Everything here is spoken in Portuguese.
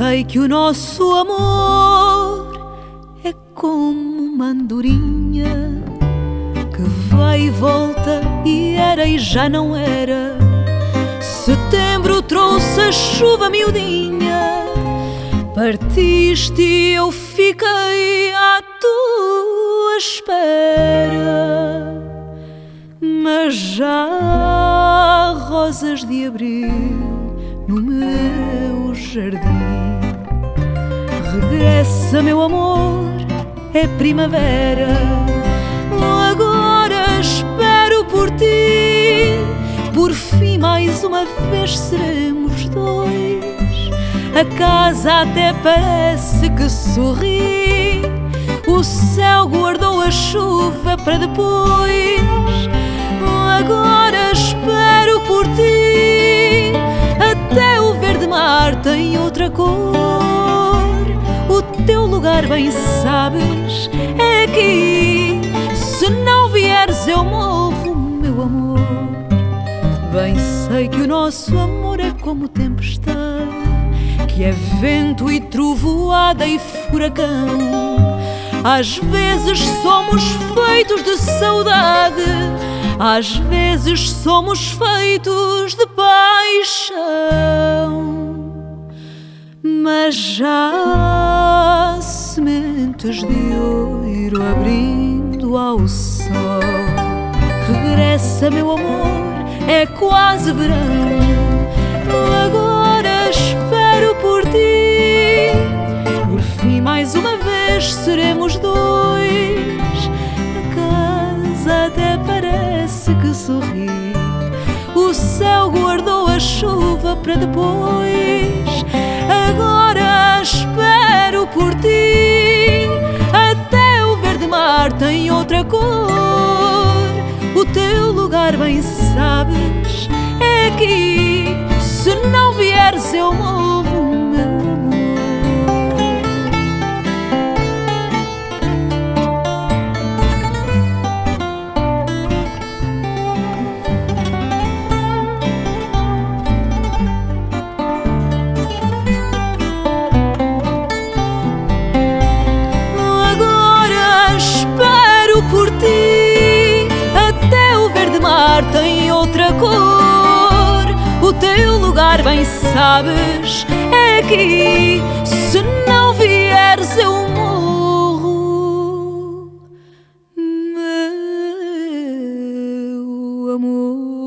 sei que o nosso amor é como uma andorinha que vai e volta e era e já não era. Setembro trouxe a chuva miudinha, partiste e eu fiquei à tua espera. Mas já há rosas de abril no meu jardim. Regressa, meu amor, é primavera. Agora espero por ti. Por fim, mais uma vez seremos dois. A casa até parece que sorri. O céu guardou a chuva para depois. Agora cor. O teu lugar, bem sabes, é aqui. Se não vieres, eu morro, meu amor. Bem sei que o nosso amor é como tempestade, que é vento e trovoada e furacão. Às vezes somos feitos de saudade, às vezes somos feitos de paixão. Já sementes de ouro abrindo ao sol. Regressa, meu amor, é quase verão. Agora espero por ti. Por fim, mais uma vez seremos dois. A casa até parece que sorri. O céu guardou a chuva para depois. Mar tem outra cor. O teu lugar, bem sabes, é aqui. Se não vieres, eu morro, lugar, bem sabes, é aqui. Se não vieres, eu morro, meu amor.